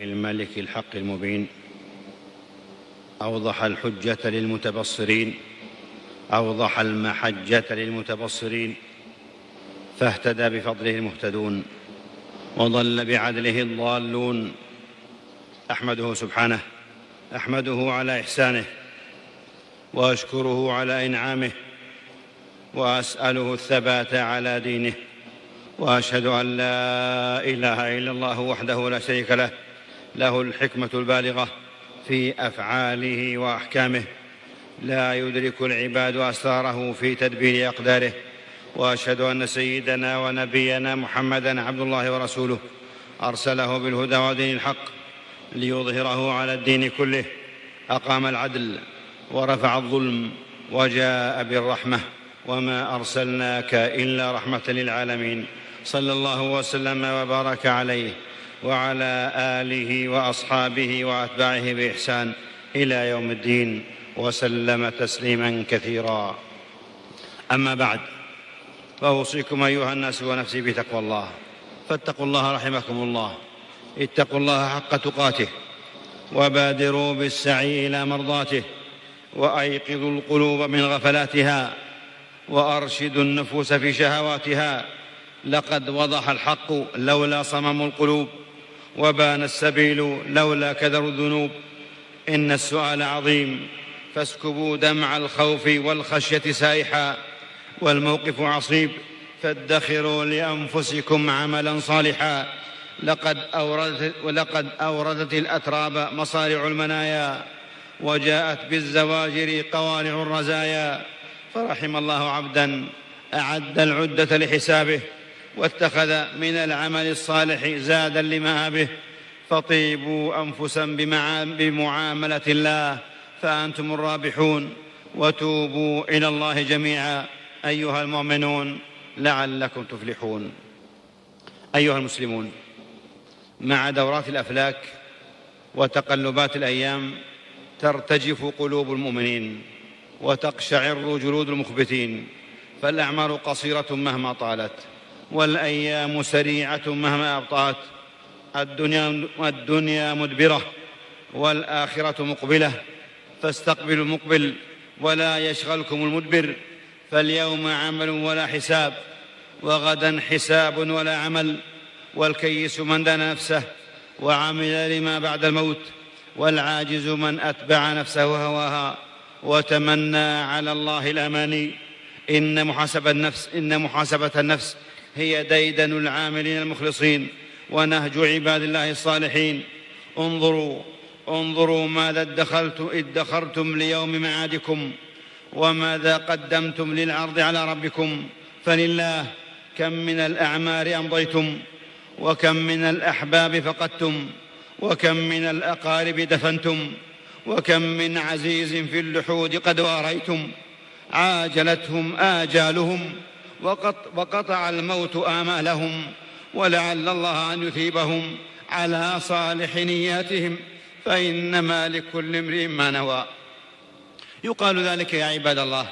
الملك الحق المبين. أوضح الحجة للمتبصرين. أوضح المحجة للمتبصرين. فاهتدى بفضله المهتدون. وضل بعدله الضالون. أحمده سبحانه. أحمده على إحسانه. وأشكره على إنعامه. وأسأله الثبات على دينه. وأشهد أن لا إله إلا الله وحده لا شريك له. له الحكمة البالغة في أفعاله وأحكامه. لا يدرك العباد أسراره في تدبير أقداره. وأشهد أن سيدنا ونبينا محمدا عبد الله ورسوله أرسله بالهدى ودين الحق ليظهره على الدين كله. أقام العدل ورفع الظلم وجاء بالرحمة. وما أرسلناك إلا رحمة للعالمين. صلى الله وسلم وبارك عليه. وعلى آله وأصحابه وأتباعه بإحسان إلى يوم الدين وسلم تسليما كثيرا. أما بعد فأوصيكم أيها الناس ونفسي بتقوى الله. فاتقوا الله رحمكم الله. اتقوا الله حق تقاته. وبادروا بالسعي إلى مرضاته. وأيقظوا القلوب من غفلاتها. وأرشدوا النفوس في شهواتها. لقد وضح الحق لولا صمم القلوب. وبان السبيل لولا كدر الذنوب. إن السؤال عظيم. فاسكبوا دمع الخوف والخشية سائحا. والموقف عصيب. فادخروا لأنفسكم عملا صالحا. لقد أوردت, ولقد أوردت الأتراب مصارع المنايا. وجاءت بالزواجر قوارع الرزايا. فرحم الله عبدا. أعد العدة لحسابه. واتخذ من العمل الصالح زادا لمآبه فطيبوا أنفسا بمعاملة الله فأنتم الرابحون وتوبوا إلى الله جميعا أيها المؤمنون لعلكم تفلحون. أيها المسلمون مع دورات الأفلاك وتقلبات الأيام ترتجف قلوب المؤمنين وتقشعر جلود المخبتين فالأعمار قصيرة مهما طالت. والأيام سريعة مهما أبطأت. الدنيا الدنيا مدبرة والآخرة مقبلة. فاستقبلوا المقبل ولا يشغلكم المدبر. فاليوم عمل ولا حساب وغدا حساب ولا عمل. والكيس من دان نفسه وعمل لما بعد الموت. والعاجز من أتبع نفسه هواها. وتمنى على الله الأماني. إن محاسبه النفس إن محاسبة النفس هي ديدن العاملين المخلصين ونهج عباد الله الصالحين. انظروا انظروا ماذا ادخلت ادخرتم ليوم معادكم وماذا قدمتم للعرض على ربكم. فلله كم من الأعمار أمضيتم وكم من الأحباب فقدتم وكم من الأقارب دفنتم وكم من عزيز في اللحود قد واريتم. عاجلتهم آجالهم وقطع الموت آمالهم ولعل الله أن يثيبهم على صالح نياتهم فانما لكل امرئ ما نوى. يقال ذلك يا عباد الله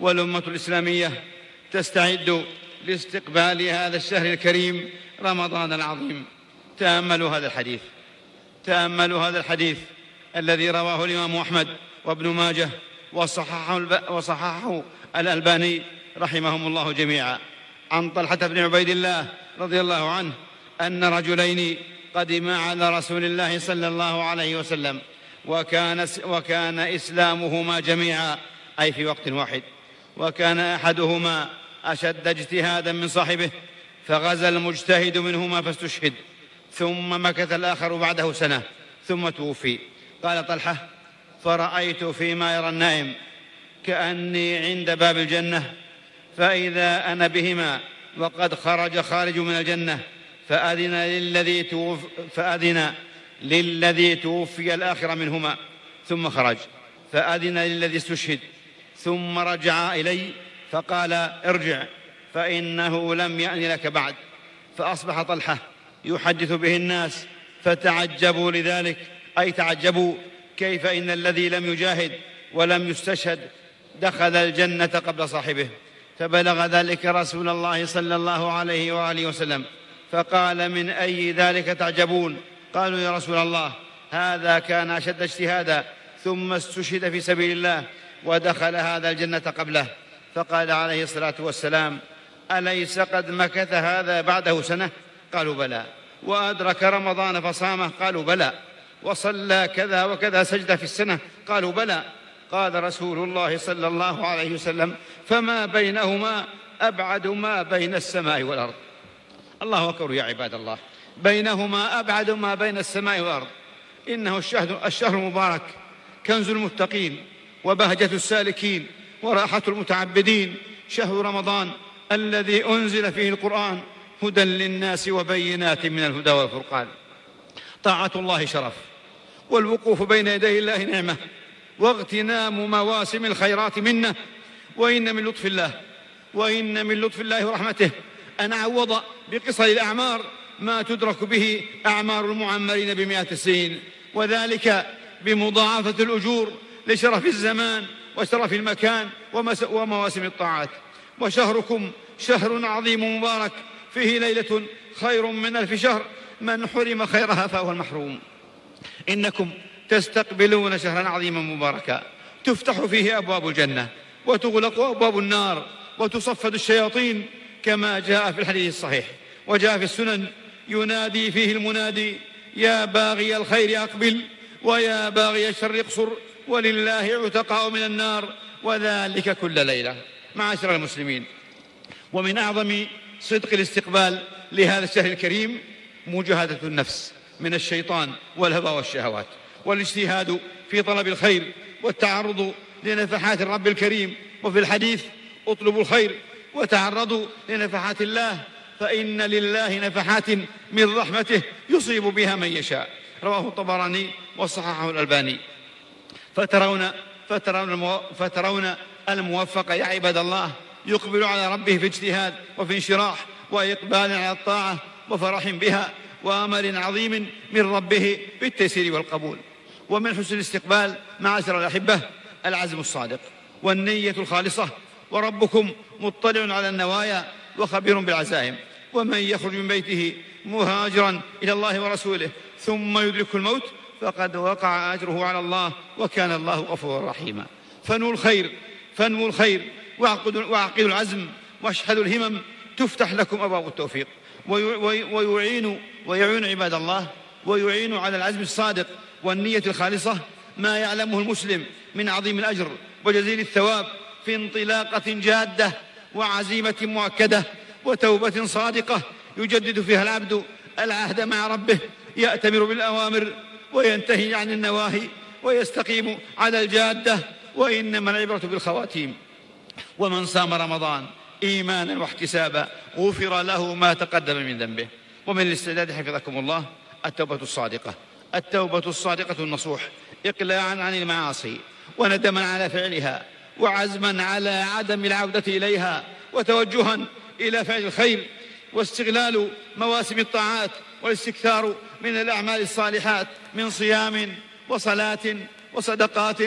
والأمة الإسلامية تستعد لاستقبال هذا الشهر الكريم رمضان العظيم. تأملوا هذا الحديث تأملوا هذا الحديث الذي رواه الإمام أحمد وابن ماجه وصححه, وصححه الألباني رحمهم الله جميعا. عن طلحة بن عبيد الله رضي الله عنه أن رجلين قدما على رسول الله صلى الله عليه وسلم وكان وكان إسلامهما جميعا أي في وقت واحد. وكان أحدهما أشد اجتهادا من صاحبه فغزا المجتهد منهما فاستشهد. ثم مكث الآخر بعده سنة ثم توفي. قال طلحة فرأيت فيما يرى النائم كأني عند باب الجنة فإذا أنا بهما وقد خرج خارج من الجنة فأذن للذي توف فأذن للذي توفي الآخر منهما ثم خرج. فأذن للذي استشهد ثم رجع إلي فقال ارجع فإنه لم يأن لك بعد. فأصبح طلحة يحدث به الناس فتعجبوا لذلك. أي تعجبوا؟ كيف إن الذي لم يجاهد ولم يستشهد دخل الجنة قبل صاحبه. فبلغ ذلك رسول الله صلى الله عليه وآله وسلم. فقال من أي ذلك تعجبون؟ قالوا يا رسول الله هذا كان أشد اجتهادا ثم استشهد في سبيل الله ودخل هذا الجنة قبله. فقال عليه الصلاة والسلام أليس قد مكث هذا بعده سنة؟ قالوا بلى. وأدرك رمضان فصامه؟ قالوا بلى. وصلى كذا وكذا سجدة في السنة؟ قالوا بلى. قال رسول الله صلى الله عليه وسلم فما بينهما أبعد ما بين السماء والأرض. الله أكبر يا عباد الله. بينهما أبعد ما بين السماء والأرض. إنه الشهر, الشهر المبارك كنز المتقين وبهجة السالكين وراحة المتعبدين شهر رمضان الذي أنزل فيه القرآن هدى للناس وبينات من الهدى والفرقان. طاعة الله شرف والوقوف بين يدي الله نعمة واغتنام مواسم الخيرات منه وإن من لطف الله وإن من لطف الله ورحمته. أن عوض بقصر الأعمار ما تدرك به أعمار المعمرين بمئة السنين. وذلك بمضاعفة الأجور لشرف الزمان وشرف المكان ومواسم الطاعات. وشهركم شهر عظيم مبارك فيه ليلة خير من ألف شهر. من حرم خيرها فهو المحروم. إنكم تستقبلون شهرا عظيما مباركا. تفتح فيه أبواب الجنة وتغلق أبواب النار وتصفد الشياطين كما جاء في الحديث الصحيح. وجاء في السنن ينادي فيه المنادي يا باغي الخير أقبل ويا باغي الشر اقصر ولله عتقاء من النار وذلك كل ليلة. معاشر المسلمين ومن أعظم صدق الاستقبال لهذا الشهر الكريم مجاهدة النفس من الشيطان والهوى والشهوات. والاجتهاد في طلب الخير والتعرض لنفحات الرب الكريم. وفي الحديث اطلبوا الخير وتعرضوا لنفحات الله فإن لله نفحات من رحمته يصيب بها من يشاء. رواه الطبراني وصححه الألباني. فترون فترون, فترون الموفق يا عباد الله يقبل على ربه في اجتهاد وفي انشراح وإقبال على الطاعة وفرح بها وأمل عظيم من ربه بالتيسير والقبول. ومن حسن الاستقبال معاشر الأحبة العزم الصادق والنية الخالصة وربكم مطلع على النوايا وخبير بالعزائم ومن يخرج من بيته مهاجرا إلى الله ورسوله ثم يدرك الموت فقد وقع أجره على الله وكان الله غفورا رحيما. فنوا الخير فنوا الخير وعقدوا العزم واشحذوا الهمم تفتح لكم أبواب التوفيق ويعين ويعين عباد الله ويعين على العزم الصادق والنية الخالصة ما يعلمه المسلم من عظيم الأجر وجزيل الثواب في انطلاقة جادة وعزيمة مؤكدة وتوبة صادقة يجدد فيها العبد العهد مع ربه يأتمر بالأوامر وينتهي عن النواهي ويستقيم على الجادة وإنما العبرة بالخواتيم. ومن صام رمضان إيمانا واحتسابا غفر له ما تقدم من ذنبه. ومن الاستعداد حفظكم الله التوبة الصادقة. التوبة الصادقة النصوح. إقلاعا عن المعاصي وندما على فعلها وعزما على عدم العودة إليها وتوجها إلى فعل الخير واستغلال مواسم الطاعات والاستكثار من الأعمال الصالحات من صيام وصلاة وصدقات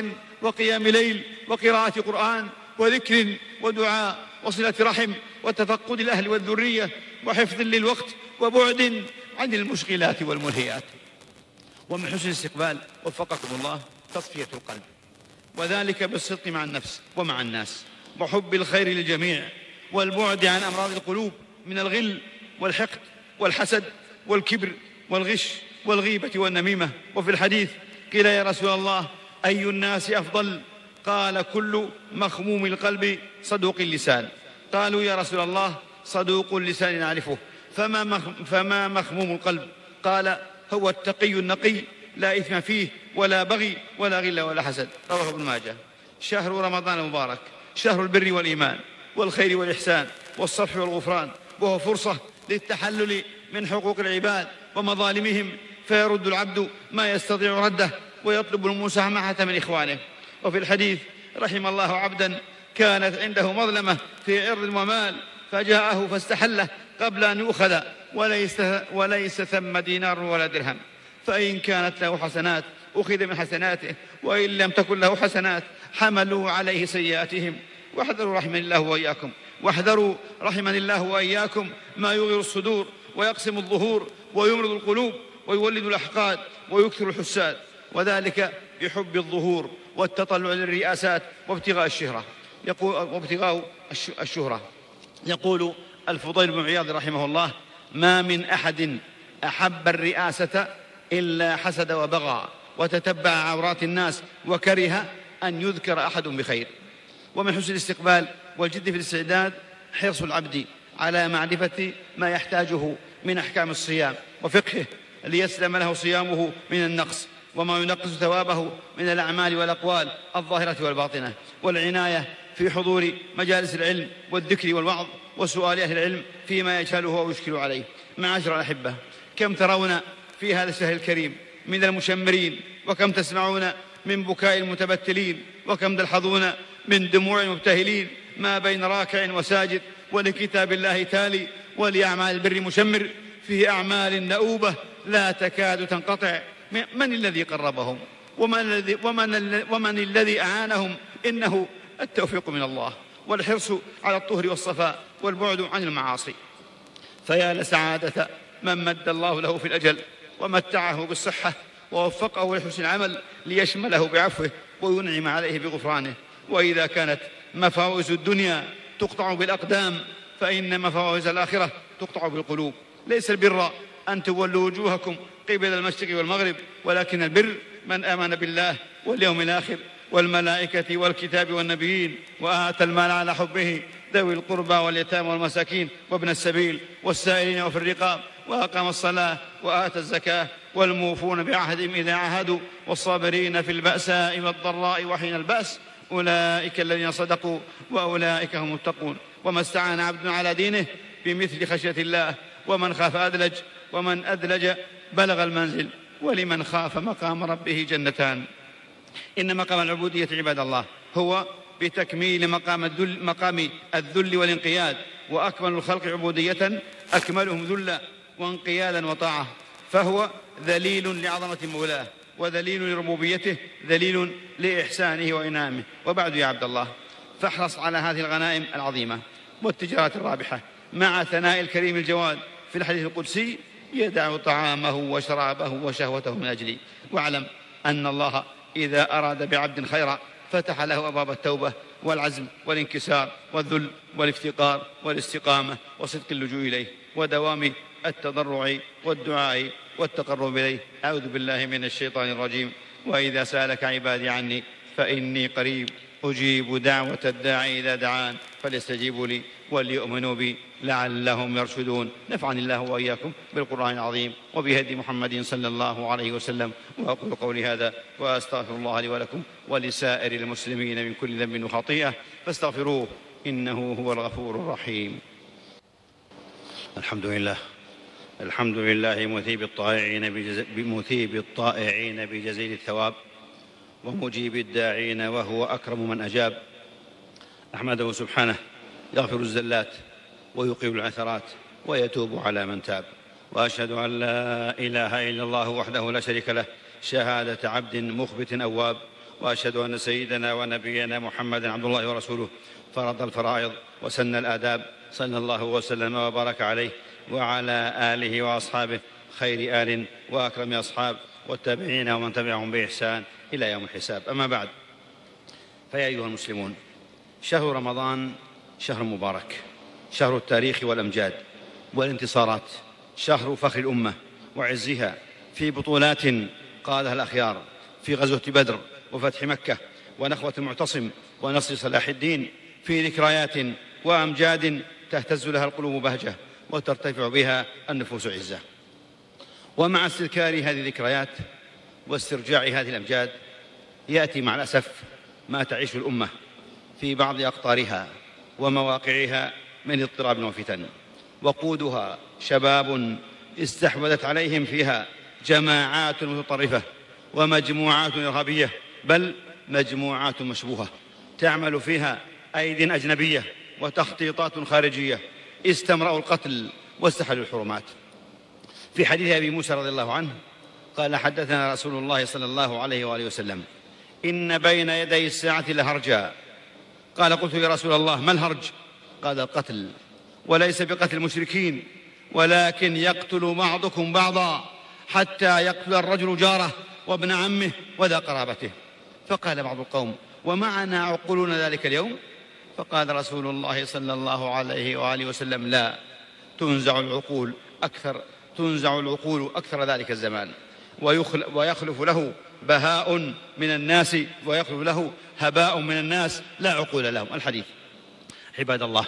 وقيام ليل وقراءة قرآن وذكر ودعاء وصلة رحم وتفقد الأهل والذرية وحفظ للوقت وبعد عن المشغلات والملهيات. ومن حسن الاستقبال وفقكم الله تصفية القلب. وذلك بالصدق مع النفس ومع الناس. وحب الخير للجميع والبعد عن أمراض القلوب من الغل والحقد والحسد والكبر والغش والغيبة والنميمة. وفي الحديث قيل يا رسول الله أي الناس أفضل؟ قال كل مخموم القلب صدوق اللسان. قالوا يا رسول الله صدوق اللسان نعرفه. فما, فما مخموم القلب؟ قال هو التقي النقي لا إثم فيه ولا بغي ولا غل ولا حسد. رواه ابن ماجه. شهر رمضان المبارك شهر البر والإيمان والخير والإحسان والصفح والغفران وهو فرصة للتحلل من حقوق العباد ومظالمهم فيرد العبد ما يستطيع رده ويطلب المسامحة من إخوانه. وفي الحديث رحم الله عبدا كانت عنده مظلمة في عرض ومال فجاءه فاستحله قبل أن يؤخذ. وليس, وليس ثم دينار ولا درهم. فإن كانت له حسنات أخذ من حسناته وإن لم تكن له حسنات حملوا عليه سيئاتهم. واحذروا رحمن الله وإياكم. واحذروا رحمن الله وإياكم ما يغير الصدور ويقسم الظهور ويمرض القلوب ويولد الأحقاد ويكثر الحساد. وذلك بحب الظهور والتطلع للرئاسات وابتغاء الشهرة. يقول وابتغاء الشهرة. يقول الفضيل بن عياض رحمه الله ما من أحد أحب الرئاسة إلا حسد وبغى وتتبع عورات الناس وكره أن يذكر أحد بخير. ومن حسن الاستقبال والجد في الاستعداد حرص العبد على معرفة ما يحتاجه من أحكام الصيام وفقهه ليسلم له صيامه من النقص وما ينقص ثوابه من الأعمال والأقوال الظاهرة والباطنة. والعناية في حضور مجالس العلم والذكر والوعظ وسؤال أهل العلم فيما يجهله أو يشكل عليه معاشر الأحبة كم ترون في هذا الشهر الكريم من المشمرين؟ وكم تسمعون من بكاء المتبتلين؟ وكم تلحظون من دموع المبتهلين؟ ما بين راكع وساجد ولكتاب الله تالي ولأعمال البر مشمر فيه أعمال نؤوبة لا تكاد تنقطع. من الذي قربهم؟ ومن الذي, ومن, ومن الذي أعانهم؟ إنه التوفيق من الله والحرص على الطهر والصفاء. والبعد عن المعاصي. فيا لسعادة من مد الله له في الأجل ومتعه بالصحة ووفقه لحسن العمل ليشمله بعفوه وينعم عليه بغفرانه. وإذا كانت مفاوز الدنيا تقطع بالأقدام فإن مفاوز الآخرة تقطع بالقلوب. ليس البر أن تولوا وجوهكم قبل المشرق والمغرب ولكن البر من آمن بالله واليوم الآخر والملائكة والكتاب والنبيين وآتى المال على حبه ذوي القربى واليتامى والمساكين وابن السبيل والسائلين وفي الرقاب وأقام الصلاة وآتى الزكاة والموفون بعهدهم إذا عهدوا والصابرين في البأساء والضراء وحين البأس أولئك الذين صدقوا وأولئك هم المتقون. وما استعان عبد على دينه بمثل خشية الله ومن خاف أدلج ومن أدلج بلغ المنزل ولمن خاف مقام ربه جنتان. إن مقام العبودية عباد الله هو بتكميل مقام الذل, مقام الذل والانقياد. وأكمل الخلق عبودية أكملهم ذلا وانقيادا وطاعة. فهو ذليل لعظمة مولاه وذليل لربوبيته ذليل لإحسانه وإنامه وبعد يا عبد الله فاحرص على هذه الغنائم العظيمة والتجارة الرابحة. مع ثناء الكريم الجواد في الحديث القدسي يدع طعامه وشرابه وشهوته من أجلي. واعلم أن الله إذا أراد بعبد خيرا فتح له أبواب التوبة والعزم والانكسار والذل والافتقار والاستقامة وصدق اللجوء إليه ودوام التضرع والدعاء والتقرب إليه. أعوذ بالله من الشيطان الرجيم. وإذا سألك عبادي عني فإني قريب أجيب دعوة الداعي إذا دعان. فليستجيبوا لي. وليؤمنوا بي لعلهم يرشدون. نفعني الله وإياكم بالقرآن العظيم وبهدي محمد صلى الله عليه وسلم. وأقول قولي هذا وأستغفر الله لي ولكم ولسائر المسلمين من كل ذنب وخطيئة. فاستغفروه إنه هو الغفور الرحيم. الحمد لله. الحمد لله مثيب الطائعين بجز... مثيب الطائعين بجزيل الثواب ومجيب الداعين وهو أكرم من أجاب. أحمده سبحانه يغفر الزلات ويقيم العثرات ويتوب على من تاب. وأشهد أن لا إله إلا الله وحده لا شريك له شهادة عبد مخبت أواب. وأشهد أن سيدنا ونبينا محمدا عبد الله ورسوله فرض الفرائض وسن الآداب. صلى الله وسلم وبارك عليه وعلى آله وأصحابه خير آل وأكرم أصحاب والتابعين ومن تبعهم بإحسان إلى يوم الحساب. أما بعد فيا أيها المسلمون شهر رمضان شهر مبارك شهر التاريخ والأمجاد والانتصارات شهر فخر الأمة وعزها في بطولات قادها الأخيار في غزوة بدر وفتح مكة ونخوة المعتصم ونصر صلاح الدين في ذكريات وأمجاد تهتز لها القلوب بهجة وترتفع بها النفوس عزة. ومع استذكار هذه الذكريات واسترجاع هذه الأمجاد يأتي مع الأسف ما تعيش الأمة في بعض أقطارها. ومواقعها من اضطراب وفتن. وقودها شباب استحوذت عليهم فيها جماعات متطرفة ومجموعات إرهابية بل مجموعات مشبوهة. تعمل فيها ايد أجنبية وتخطيطات خارجية. استمرأوا القتل واستحلوا الحرمات. في حديث أبي موسى رضي الله عنه قال حدثنا رسول الله صلى الله عليه وآله وسلم إن بين يدي الساعة لهرجا قال قلت يا رسول الله ما الهرج؟ قال القتل وليس بقتل المشركين ولكن يقتل بعضكم بعضا حتى يقتل الرجل جاره وابن عمه وذا قرابته. فقال بعض القوم ومعنا عقولنا ذلك اليوم؟ فقال رسول الله صلى الله عليه وآله وسلم لا تنزع العقول أكثر تنزع العقول أكثر ذلك الزمان. ويخلف له بهاء من الناس ويخلف له هباء من الناس. لا عقول لهم. الحديث. عباد الله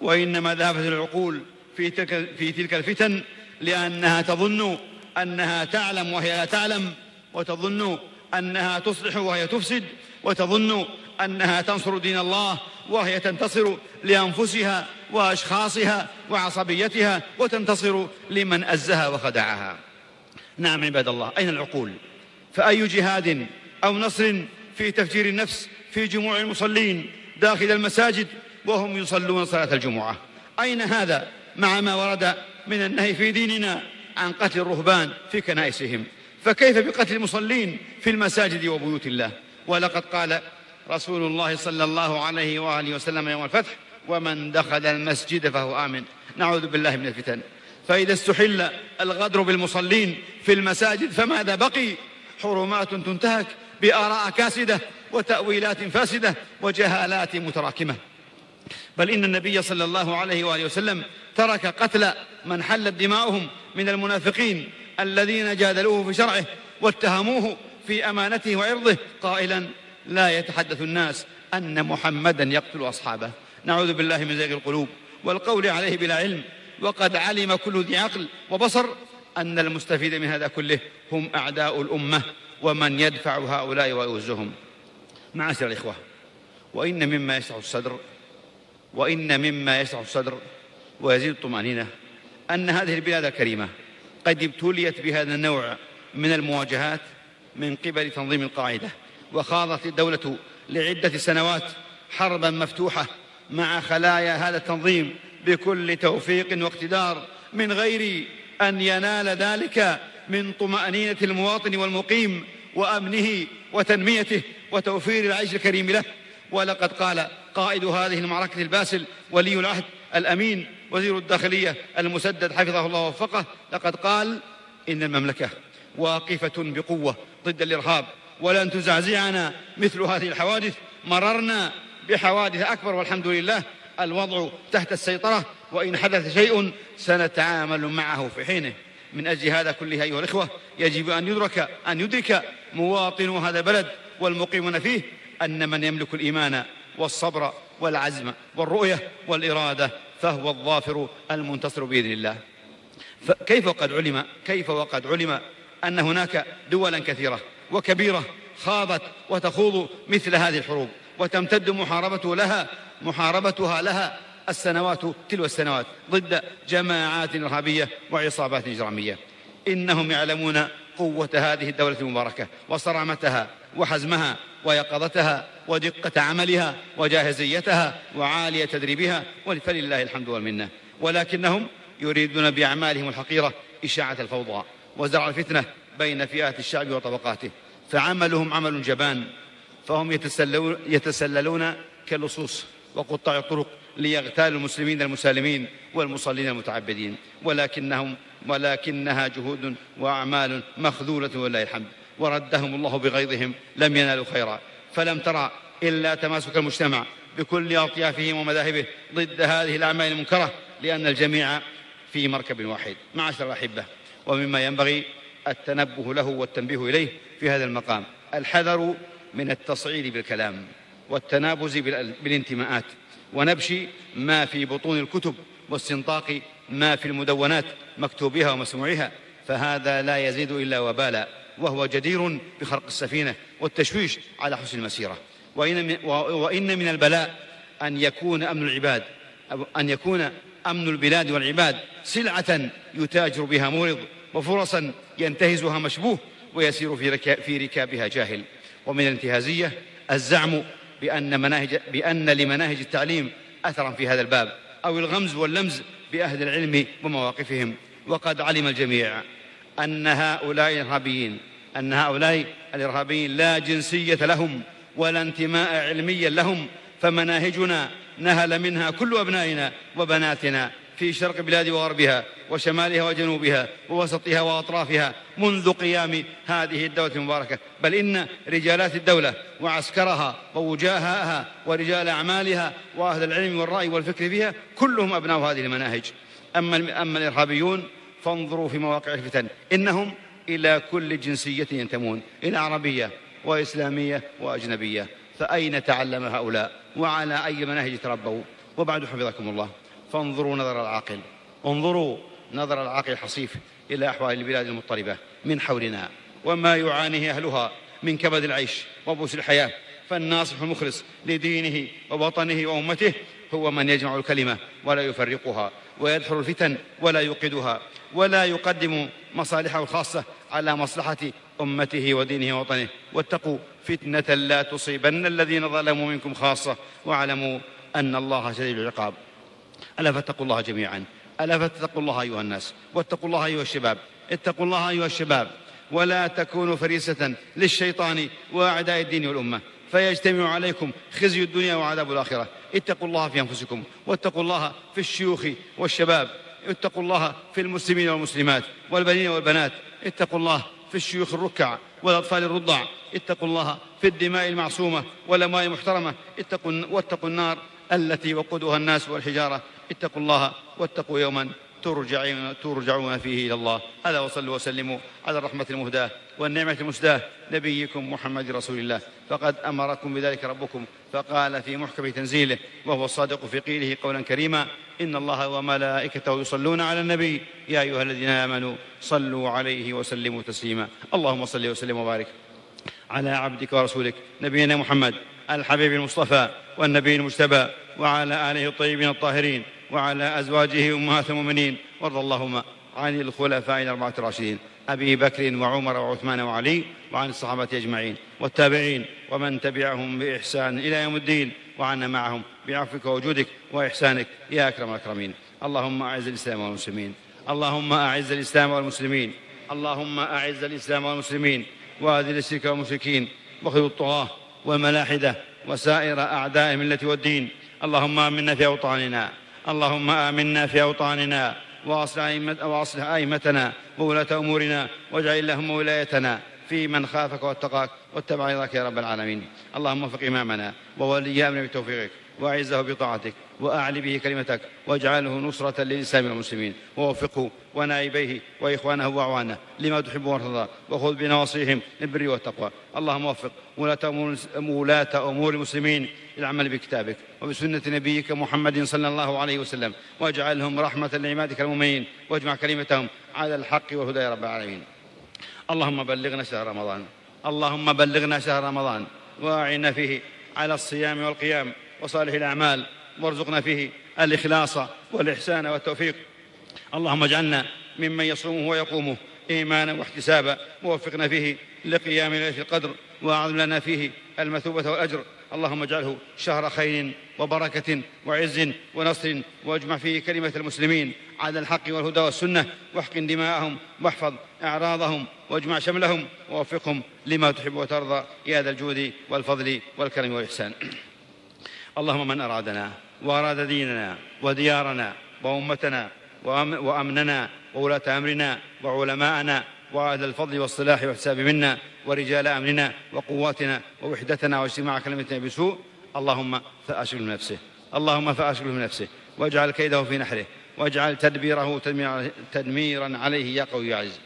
وإنما ذهبت العقول في تلك, في تلك الفتن لأنها تظن أنها تعلم وهي لا تعلم وتظن أنها تصلح وهي تفسد وتظن أنها تنصر دين الله وهي تنتصر لأنفسها وأشخاصها وعصبيتها وتنتصر لمن أزها وخدعها. نعم عباد الله أين العقول؟ فأي جهاد أو نصر في تفجير النفس في جموع المصلين داخل المساجد وهم يصلون صلاة الجمعة؟ أين هذا مع ما ورد من النهي في ديننا عن قتل الرهبان في كنائسهم؟ فكيف بقتل المصلين في المساجد وبيوت الله؟ ولقد قال رسول الله صلى الله عليه وآله وسلم يوم الفتح ومن دخل المسجد فهو آمن. نعوذ بالله من الفتن. فإذا استحل الغدر بالمصلين في المساجد فماذا بقي؟ حرمات تنتهك بآراء كاسدة وتأويلات فاسدة وجهالات متراكمة. بل إن النبي صلى الله عليه وآله وسلم ترك قتل من حلت دماؤهم من المنافقين الذين جادلوه في شرعه واتهموه في أمانته وعرضه قائلا لا يتحدث الناس أن محمدا يقتل أصحابه نعوذ بالله من زيغ القلوب والقول عليه بلا علم وقد علم كل ذي عقل وبصر أن المستفيد من هذا كله هم أعداء الأمة ومن يدفع هؤلاء ويوزهم معاشر الإخوة وإن مما يشرح الصدر وإن مما يشرح الصدر ويزيد الطمأنينة أن هذه البلاد الكريمة قد ابتليت بهذا النوع من المواجهات من قبل تنظيم القاعدة وخاضت الدولة لعدة سنوات حربا مفتوحة مع خلايا هذا التنظيم بكل توفيق واقتدار من غير أن ينال ذلك من طمأنينة المواطن والمقيم وأمنه وتنميته وتوفير العيش الكريم له. ولقد قال قائد هذه المعركة الباسل ولي العهد الأمين وزير الداخلية المسدد حفظه الله ووفقه لقد قال إن المملكة واقفة بقوة ضد الإرهاب ولن تزعزعنا مثل هذه الحوادث. مررنا بحوادث أكبر والحمد لله الوضع تحت السيطرة وإن حدث شيء سنتعامل معه في حينه. من أجل هذا كله أيها الإخوة يجب أن يدرك أن يدرك مواطن هذا البلد والمقيمون فيه أن من يملك الإيمان والصبر والعزم والرؤية والإرادة فهو الظافر المنتصر بإذن الله. كيف وقد علم كيف وقد علم أن هناك دولا كثيرة وكبيرة خاضت وتخوض مثل هذه الحروب وتمتد محاربته لها محاربتها لها السنوات تلو السنوات ضد جماعات إرهابية وعصابات إجرامية. إنهم يعلمون قوة هذه الدولة المباركة وصرامتها وحزمها ويقظتها ودقة عملها وجاهزيتها وعالية تدريبها فلله الحمد والمنة. ولكنهم يريدون بأعمالهم الحقيرة إشاعة الفوضى وزرع الفتنة بين فئات الشعب وطبقاته. فعملهم عمل جبان فهم يتسللون, كاللصوص وقطاع الطرق ليغتالوا المسلمين المسالمين والمصلين المتعبدين. ولكنهم ولكنها جهود وأعمال مخذولة ولله الحمد. وردهم الله بغيظهم لم ينالوا خيرا. فلم ترى إلا تماسك المجتمع بكل أطيافه ومذاهبه ضد هذه الأعمال المنكرة لأن الجميع في مركب واحد. معاشر الأحبة ومما ينبغي التنبه له والتنبيه إليه في هذا المقام. الحذر من التصعيد بالكلام. والتنابز بالانتماءات. ونبش ما في بطون الكتب واستنطاق ما في المدونات مكتوبها ومسموعها فهذا لا يزيد إلا وبالا وهو جدير بخرق السفينة والتشويش على حسن المسيرة. وإن من, البلاء أن يكون أمن العباد أن يكون أمن البلاد والعباد سلعة يتاجر بها مورض وفرصا ينتهزها مشبوه ويسير في ركابها جاهل. ومن الانتهازية الزعم بأن, مناهج بأن لمناهج التعليم أثرا في هذا الباب أو الغمز واللمز بأهل العلم ومواقفهم. وقد علم الجميع أن هؤلاء الإرهابيين أن هؤلاء الإرهابيين لا جنسية لهم ولا انتماء علميا لهم فمناهجنا نهل منها كل أبنائنا وبناتنا في شرق بلاد وغربها. وشمالها وجنوبها ووسطها وأطرافها منذ قيام هذه الدولة المباركة. بل إن رجالات الدولة وعسكرها ووجاهها ورجال أعمالها وأهل العلم والرأي والفكر فيها كلهم أبناء هذه المناهج. أما, أما الإرهابيون فانظروا في مواقع الفتن. إنهم إلى كل جنسية ينتمون إلى عربية وإسلامية وأجنبية. فأين تعلم هؤلاء؟ وعلى أي مناهج تربوا؟ وبعد حفظكم الله. فانظروا نظر العاقل. انظروا نظر العاقل الحصيف إلى أحوال البلاد المضطربة من حولنا. وما يعانيه أهلها من كبد العيش وبؤس الحياة. فالناصح المخلص لدينه ووطنه وأمته هو من يجمع الكلمة ولا يفرقها ويدحر الفتن ولا يوقدها ولا يقدم مصالحه الخاصة على مصلحة أمته ودينه ووطنه. واتقوا فتنة لا تصيبن الذين ظلموا منكم خاصة. واعلموا أن الله شديد العقاب. ألا فاتقوا الله جميعا. ألا فاتقوا الله أيها الناس واتقوا الله أيها الشباب اتقوا الله أيها الشباب ولا تكونوا فريسة للشيطان وأعداء الدين والأمة فيجتمع عليكم خزي الدنيا وعذاب الآخرة. اتقوا الله في أنفسكم واتقوا الله في الشيوخ والشباب اتقوا الله في المسلمين والمسلمات والبنين والبنات اتقوا الله في الشيوخ الركع والأطفال الرضع اتقوا الله في الدماء المعصومة والأموال المحترمة اتقوا واتقوا النار التي وقودها الناس والحجارة اتقوا الله واتقوا يوما ترجعون, فيه إلى الله. هذا وصلوا وسلموا على الرحمة المهداة والنعمة المسداة نبيكم محمد رسول الله. فقد أمركم بذلك ربكم فقال في محكم تنزيله وهو الصادق في قيله قولا كريما إن الله وملائكته يصلون على النبي. يا أيها الذين آمنوا صلوا عليه وسلموا تسليما. اللهم صل وسلم وبارك على عبدك ورسولك نبينا محمد الحبيب المصطفى والنبي المجتبى وعلى آله الطيبين الطاهرين وعلى أزواجه أمهات المؤمنين. وارض اللهم عن الخلفاء الأربعة الراشدين أبي بكر وعمر وعثمان وعلي وعن الصحابة أجمعين والتابعين ومن تبعهم بإحسان إلى يوم الدين. وعنا معهم بعفوك وجودك وإحسانك يا أكرم الأكرمين. اللهم أعز الإسلام والمسلمين. اللهم أعز الإسلام والمسلمين. اللهم أعز الإسلام والمسلمين. وأذل الشرك والمشركين. وخذ الطغاة والملاحدة وسائر أعداء الملة والدين. اللهم آمنا في أوطاننا. اللهم آمنا في أوطاننا. وأصلح, أئمتنا وولاة أمورنا. واجعل اللهم ولايتنا في من خافك واتقاك. واتبع رضاك يا رب العالمين. اللهم وفق إمامنا. وولي أمرنا بتوفيقك. وأعزه بطاعتك وأعل به كلمتك واجعله نصرة للإسلام والمسلمين ووفقه ونائبيه وإخوانه وأعوانه لما تحب وترضى وخذ بنواصيهم للبر والتقوى. اللهم وفق ولاة أمور, المسلمين للعمل بكتابك وبسنة نبيك محمد صلى الله عليه وسلم واجعلهم رحمة لعبادك المؤمنين واجمع كلمتهم على الحق والهدى يا رب العالمين. اللهم بلغنا شهر رمضان. اللهم بلغنا شهر رمضان. واعنا فيه على الصيام والقيام. وصالح الأعمال وارزقنا فيه الإخلاص والإحسان والتوفيق. اللهم اجعلنا ممن يصومه ويقومه إيمانا واحتسابا ووفقنا فيه لقيام ليلة القدر وأعظم لنا فيه المثوبة والأجر. اللهم اجعله شهر خير وبركة وعز ونصر واجمع فيه كلمة المسلمين على الحق والهدى والسنة واحقن دماءهم واحفظ أعراضهم واجمع شملهم ووفقهم لما تحب وترضى. يا ذا الجود والفضل والكرم والإحسان. اللهم من أرادنا وأراد ديننا وديارنا وأمتنا وأمننا وولاة أمرنا وعلماءنا وأهل الفضل والصلاح والحساب منا ورجال أمننا وقواتنا ووحدتنا واجتماع كلمتنا بسوء اللهم فأشغل من نفسه اللهم فأشغل من نفسه واجعل كيده في نحره واجعل تدبيره تدميرا عليه يا قوي يا عزيز.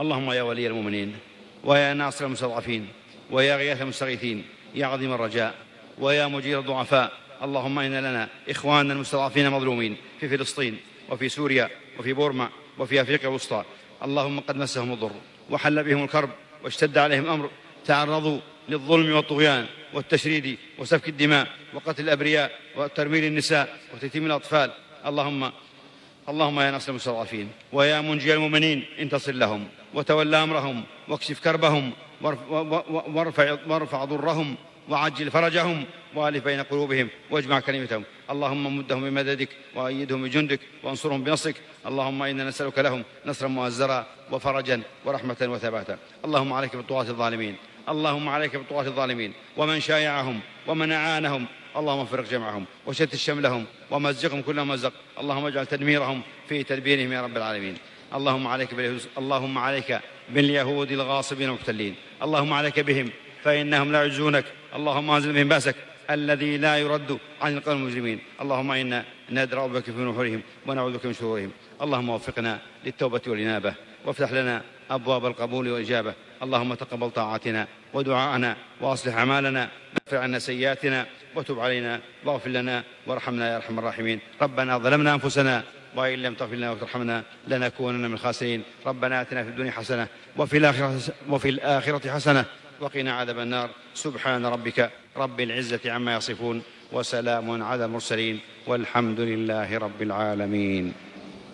اللهم يا ولي المؤمنين ويا ناصر المستضعفين ويا غياث المستغيثين يا عظيم الرجاء ويا مجير الضعفاء اللهم إن لنا إخواننا المستضعفين مظلومين في فلسطين وفي سوريا وفي بورما وفي أفريقيا الوسطى. اللهم قد مسهم الضر وحل بهم الكرب واشتد عليهم الأمر. تعرضوا للظلم والطغيان والتشريد وسفك الدماء وقتل الأبرياء وترميل النساء وتتيم الأطفال. اللهم اللهم يا ناصر المستضعفين ويا منجي المؤمنين انتصر لهم وتولى أمرهم واكشف كربهم وارفع, وارفع ضرهم وعجل فرجهم وألف بين قلوبهم واجمع كلمتهم. اللهم مدهم بمددك وأيدهم بجندك وانصرهم بنصرك. اللهم إنا نسألك لهم نصرا مؤزرا وفرجا ورحمة وثباتا. اللهم عليك بالطغاة الظالمين. اللهم عليك بالطغاة الظالمين. ومن شايعهم ومن أعانهم. اللهم فرق جمعهم وشتت شملهم ومزقهم كل مزق. اللهم اجعل تدميرهم في تدبيرهم يا رب العالمين. اللهم عليك باليهود اللهم عليك باليهود الغاصبين المحتلين اللهم عليك بهم فإنهم لا يعجزونك اللهم انزل بهم بأسك الذي لا يرد عن القوم المجرمين. اللهم إنا ندرأ بك في نحورهم ونعوذ بك من شرورهم. اللهم وفقنا للتوبة والإنابة. وافتح لنا أبواب القبول والإجابة. اللهم تقبل طاعتنا ودعاءنا وأصلح أعمالنا. واغفر عنا سيئاتنا وتب علينا. واغفر لنا وارحمنا يا أرحم الراحمين. ربنا ظلمنا أنفسنا وإن لم تغفر لنا وترحمنا لنكونن من الخاسرين. ربنا آتنا في الدنيا حسنة وفي الآخرة, وفي الآخرة حسنة. وقنا عذاب النار. سبحان ربك رب العزة عما يصفون وسلام على المرسلين والحمد لله رب العالمين.